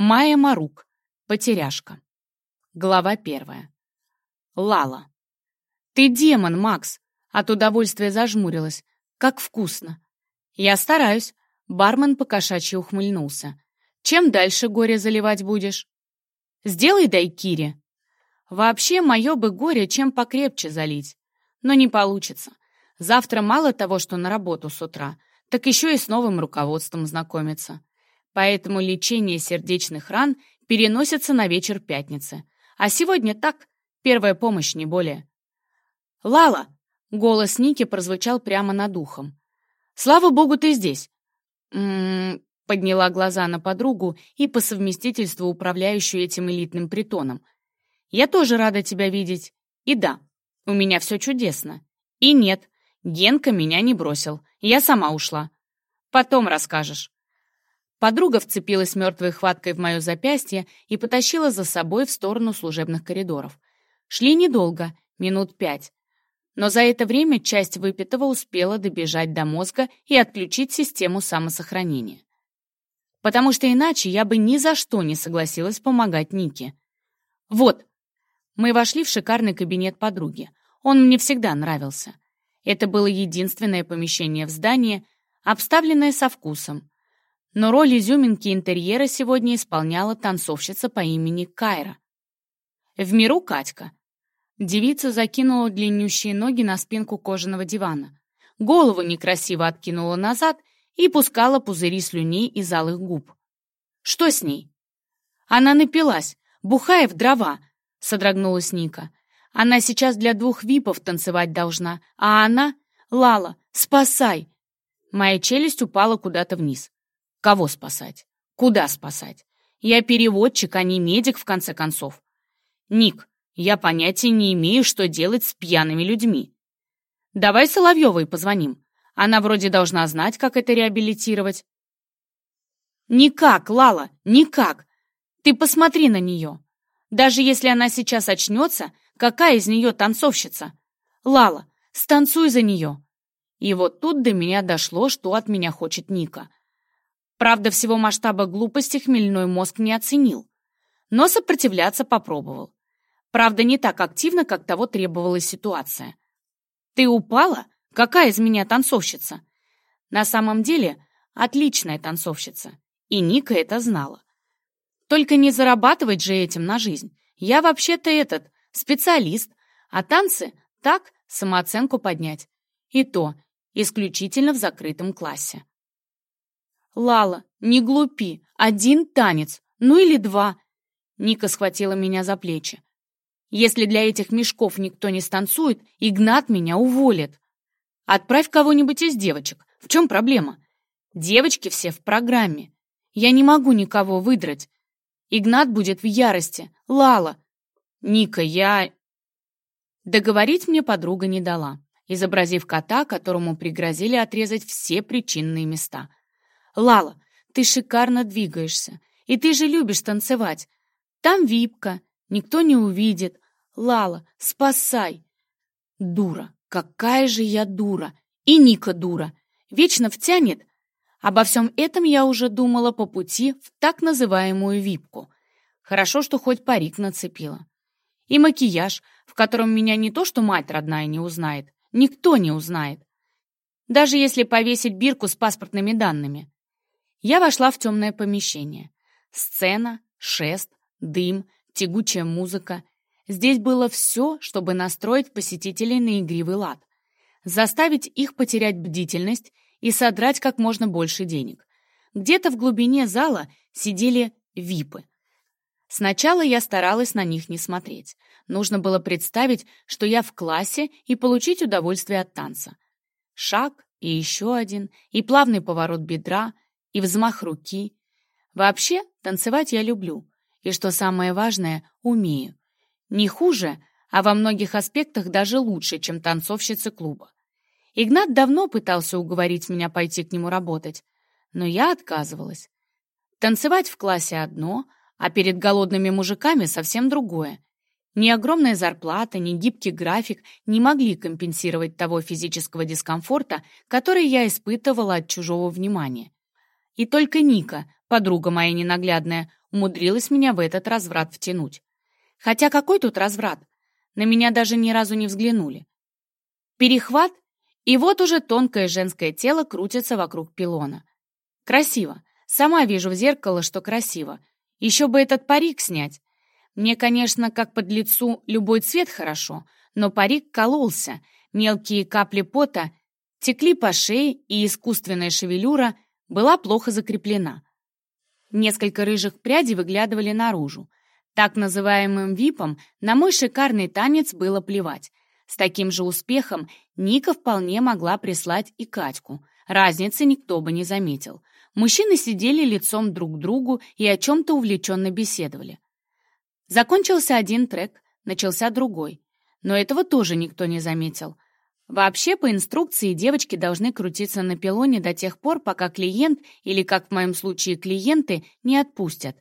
Майя Марук. Потеряшка. Глава первая. Лала. «Ты демон, Макс!» От удовольствия зажмурилась. «Как вкусно!» «Я стараюсь!» Бармен покошачьи ухмыльнулся. «Чем дальше горе заливать будешь?» «Сделай дайкири!» «Вообще, мое бы горе чем покрепче залить. Но не получится. Завтра мало того, что на работу с утра, так еще и с новым руководством знакомиться поэтому лечение сердечных ран переносится на вечер пятницы. А сегодня так, первая помощь, не более. «Лала!» — голос Ники прозвучал прямо над ухом. «Слава богу, ты здесь!» М -м -м, подняла глаза на подругу и по совместительству управляющую этим элитным притоном. «Я тоже рада тебя видеть. И да, у меня все чудесно. И нет, Генка меня не бросил. Я сама ушла. Потом расскажешь». Подруга вцепилась мертвой хваткой в мое запястье и потащила за собой в сторону служебных коридоров. Шли недолго, минут пять. Но за это время часть выпитого успела добежать до мозга и отключить систему самосохранения. Потому что иначе я бы ни за что не согласилась помогать Нике. Вот, мы вошли в шикарный кабинет подруги. Он мне всегда нравился. Это было единственное помещение в здании, обставленное со вкусом. Но роль изюминки интерьера сегодня исполняла танцовщица по имени Кайра. В миру Катька. Девица закинула длиннющие ноги на спинку кожаного дивана, голову некрасиво откинула назад и пускала пузыри слюней из алых губ. «Что с ней?» «Она напилась, бухая в дрова», — содрогнулась Ника. «Она сейчас для двух випов танцевать должна, а она... Лала, спасай!» Моя челюсть упала куда-то вниз. Кого спасать? Куда спасать? Я переводчик, а не медик, в конце концов. Ник, я понятия не имею, что делать с пьяными людьми. Давай Соловьевой позвоним. Она вроде должна знать, как это реабилитировать. Никак, Лала, никак. Ты посмотри на нее. Даже если она сейчас очнется, какая из нее танцовщица? Лала, станцуй за нее. И вот тут до меня дошло, что от меня хочет Ника. Правда, всего масштаба глупости хмельной мозг не оценил, но сопротивляться попробовал. Правда, не так активно, как того требовала ситуация. «Ты упала? Какая из меня танцовщица?» На самом деле, отличная танцовщица, и Ника это знала. Только не зарабатывать же этим на жизнь. Я вообще-то этот, специалист, а танцы — так, самооценку поднять. И то исключительно в закрытом классе. «Лала, не глупи. Один танец. Ну или два». Ника схватила меня за плечи. «Если для этих мешков никто не станцует, Игнат меня уволит. Отправь кого-нибудь из девочек. В чем проблема? Девочки все в программе. Я не могу никого выдрать. Игнат будет в ярости. Лала. Ника, я...» Договорить мне подруга не дала, изобразив кота, которому пригрозили отрезать все причинные места. «Лала, ты шикарно двигаешься, и ты же любишь танцевать. Там випка, никто не увидит. Лала, спасай!» Дура, какая же я дура! И Ника дура, вечно втянет. Обо всем этом я уже думала по пути в так называемую випку. Хорошо, что хоть парик нацепила. И макияж, в котором меня не то что мать родная не узнает, никто не узнает. Даже если повесить бирку с паспортными данными. Я вошла в темное помещение. Сцена, шест, дым, тягучая музыка. Здесь было все, чтобы настроить посетителей на игривый лад. Заставить их потерять бдительность и содрать как можно больше денег. Где-то в глубине зала сидели випы. Сначала я старалась на них не смотреть. Нужно было представить, что я в классе и получить удовольствие от танца. Шаг и еще один, и плавный поворот бедра — и взмах руки. Вообще, танцевать я люблю. И что самое важное, умею. Не хуже, а во многих аспектах даже лучше, чем танцовщицы клуба. Игнат давно пытался уговорить меня пойти к нему работать, но я отказывалась. Танцевать в классе одно, а перед голодными мужиками совсем другое. Ни огромная зарплата, ни гибкий график не могли компенсировать того физического дискомфорта, который я испытывала от чужого внимания. И только Ника подруга моя ненаглядная, умудрилась меня в этот разврат втянуть. Хотя какой тут разврат? На меня даже ни разу не взглянули. Перехват, и вот уже тонкое женское тело крутится вокруг пилона. Красиво. Сама вижу в зеркало, что красиво. Еще бы этот парик снять. Мне, конечно, как под лицу любой цвет хорошо, но парик кололся, мелкие капли пота текли по шее, и искусственная шевелюра была плохо закреплена. Несколько рыжих прядей выглядывали наружу. Так называемым випом на мой шикарный танец было плевать. С таким же успехом Ника вполне могла прислать и Катьку. Разницы никто бы не заметил. Мужчины сидели лицом друг к другу и о чем-то увлеченно беседовали. Закончился один трек, начался другой. Но этого тоже никто не заметил. Вообще, по инструкции, девочки должны крутиться на пилоне до тех пор, пока клиент, или, как в моем случае, клиенты, не отпустят.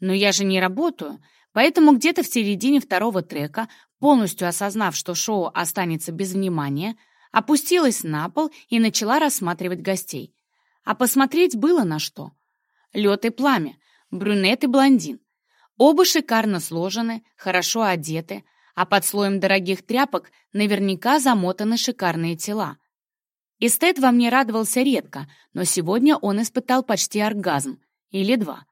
Но я же не работаю, поэтому где-то в середине второго трека, полностью осознав, что шоу останется без внимания, опустилась на пол и начала рассматривать гостей. А посмотреть было на что. Лед и пламя, брюнет и блондин. Оба шикарно сложены, хорошо одеты, а под слоем дорогих тряпок наверняка замотаны шикарные тела. Эстет во мне радовался редко, но сегодня он испытал почти оргазм. Или два.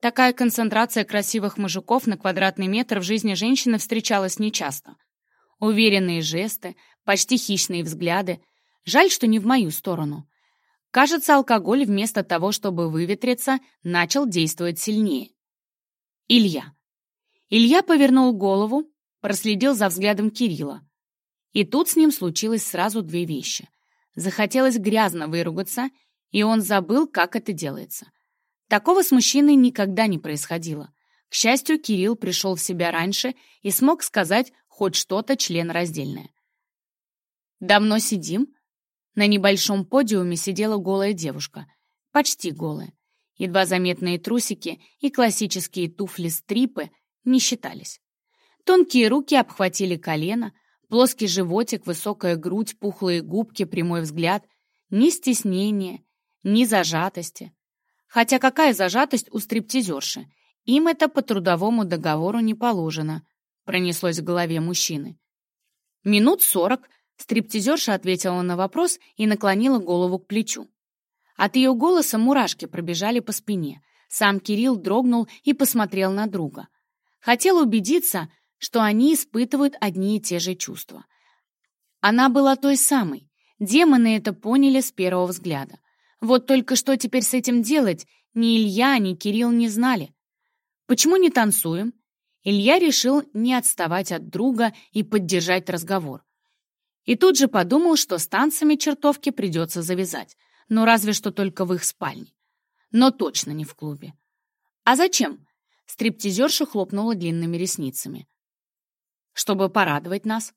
Такая концентрация красивых мужиков на квадратный метр в жизни женщины встречалась нечасто. Уверенные жесты, почти хищные взгляды. Жаль, что не в мою сторону. Кажется, алкоголь вместо того, чтобы выветриться, начал действовать сильнее. Илья. Илья повернул голову, проследил за взглядом Кирилла. И тут с ним случилось сразу две вещи. Захотелось грязно выругаться, и он забыл, как это делается. Такого с мужчиной никогда не происходило. К счастью, Кирилл пришел в себя раньше и смог сказать хоть что-то членораздельное. «Давно сидим?» На небольшом подиуме сидела голая девушка. Почти голая. Едва заметные трусики и классические туфли-стрипы не считались. Тонкие руки обхватили колено, плоский животик, высокая грудь, пухлые губки, прямой взгляд. Ни стеснения, ни зажатости. Хотя какая зажатость у стриптизерши? Им это по трудовому договору не положено, пронеслось в голове мужчины. Минут сорок стриптизерша ответила на вопрос и наклонила голову к плечу. От ее голоса мурашки пробежали по спине. Сам Кирилл дрогнул и посмотрел на друга. Хотел убедиться, что они испытывают одни и те же чувства. Она была той самой. Демоны это поняли с первого взгляда. Вот только что теперь с этим делать, ни Илья, ни Кирилл не знали. Почему не танцуем? Илья решил не отставать от друга и поддержать разговор. И тут же подумал, что с танцами чертовки придется завязать, но разве что только в их спальне. Но точно не в клубе. А зачем? Стриптизерша хлопнула длинными ресницами чтобы порадовать нас.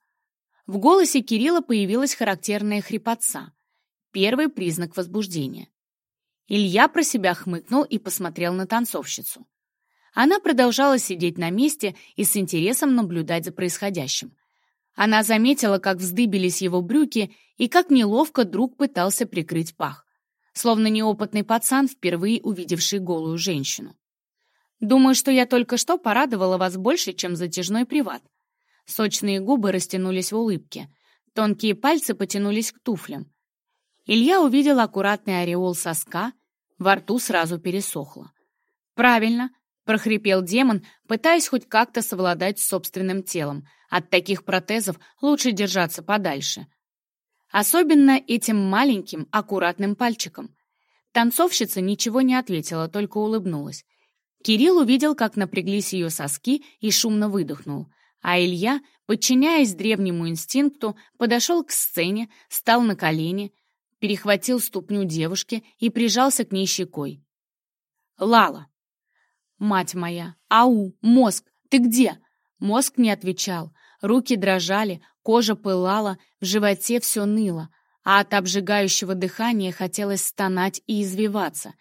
В голосе Кирилла появилась характерная хрипотца. Первый признак возбуждения. Илья про себя хмыкнул и посмотрел на танцовщицу. Она продолжала сидеть на месте и с интересом наблюдать за происходящим. Она заметила, как вздыбились его брюки и как неловко друг пытался прикрыть пах, словно неопытный пацан, впервые увидевший голую женщину. «Думаю, что я только что порадовала вас больше, чем затяжной приват», Сочные губы растянулись в улыбке. Тонкие пальцы потянулись к туфлям. Илья увидел аккуратный ореол соска, во рту сразу пересохло. «Правильно», — прохрипел демон, пытаясь хоть как-то совладать с собственным телом. От таких протезов лучше держаться подальше. Особенно этим маленьким, аккуратным пальчиком. Танцовщица ничего не ответила, только улыбнулась. Кирилл увидел, как напряглись ее соски и шумно выдохнул — а Илья, подчиняясь древнему инстинкту, подошел к сцене, стал на колени, перехватил ступню девушки и прижался к ней щекой. «Лала!» «Мать моя! Ау! Мозг! Ты где?» Мозг не отвечал, руки дрожали, кожа пылала, в животе все ныло, а от обжигающего дыхания хотелось стонать и извиваться.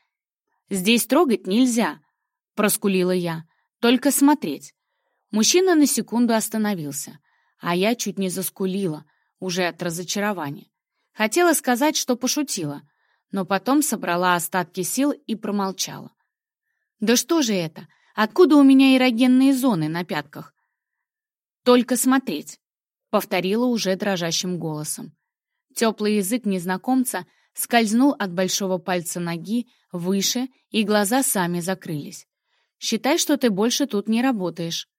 «Здесь трогать нельзя», — проскулила я, — «только смотреть». Мужчина на секунду остановился, а я чуть не заскулила, уже от разочарования. Хотела сказать, что пошутила, но потом собрала остатки сил и промолчала. Да что же это? Откуда у меня эрогенные зоны на пятках? Только смотреть, повторила уже дрожащим голосом. Теплый язык незнакомца скользнул от большого пальца ноги выше, и глаза сами закрылись. «Считай, что ты больше тут не работаешь».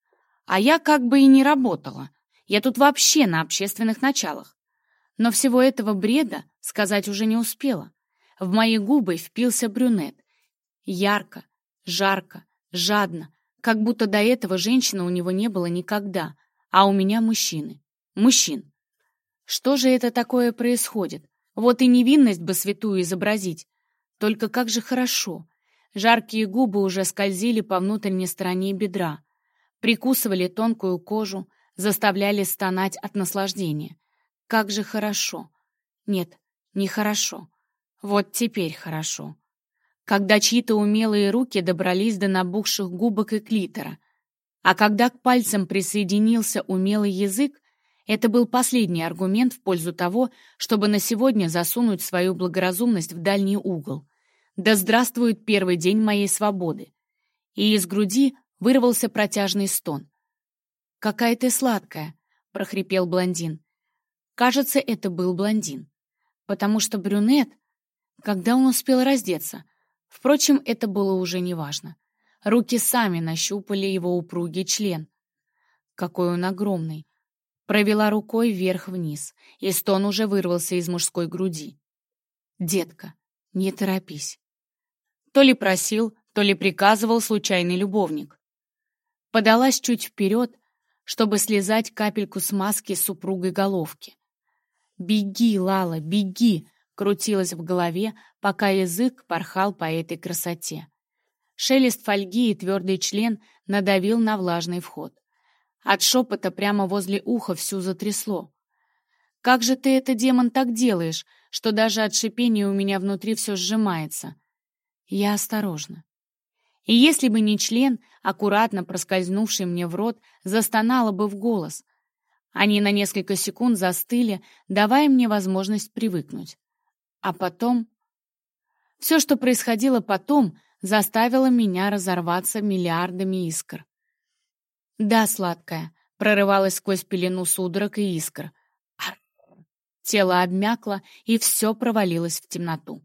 А я как бы и не работала. Я тут вообще на общественных началах. Но всего этого бреда сказать уже не успела. В мои губы впился брюнет. Ярко, жарко, жадно, как будто до этого женщины у него не было никогда, а у меня мужчины. Мужчин. Что же это такое происходит? Вот и невинность бы святую изобразить. Только как же хорошо. Жаркие губы уже скользили по внутренней стороне бедра, прикусывали тонкую кожу, заставляли стонать от наслаждения. Как же хорошо. Нет, не хорошо. Вот теперь хорошо. Когда чьи-то умелые руки добрались до набухших губок и клитора. А когда к пальцам присоединился умелый язык, это был последний аргумент в пользу того, чтобы на сегодня засунуть свою благоразумность в дальний угол. Да здравствует первый день моей свободы. И из груди вырвался протяжный стон. «Какая ты сладкая!» — прохрипел блондин. Кажется, это был блондин. Потому что брюнет... Когда он успел раздеться? Впрочем, это было уже неважно. Руки сами нащупали его упругий член. Какой он огромный! Провела рукой вверх-вниз, и стон уже вырвался из мужской груди. «Детка, не торопись». То ли просил, то ли приказывал случайный любовник. Подалась чуть вперед, чтобы слезать капельку смазки с супругой головки. «Беги, Лала, беги!» крутилась в голове, пока язык порхал по этой красоте. Шелест фольги и твердый член надавил на влажный вход. От шепота прямо возле уха всю затрясло. «Как же ты это, демон, так делаешь, что даже от шипения у меня внутри все сжимается?» Я осторожно. И если бы не член, аккуратно проскользнувший мне в рот, застонала бы в голос. Они на несколько секунд застыли, давая мне возможность привыкнуть. А потом... Все, что происходило потом, заставило меня разорваться миллиардами искр. «Да, сладкая», — прорывалась сквозь пелену судорог и искр. Тело обмякло, и все провалилось в темноту.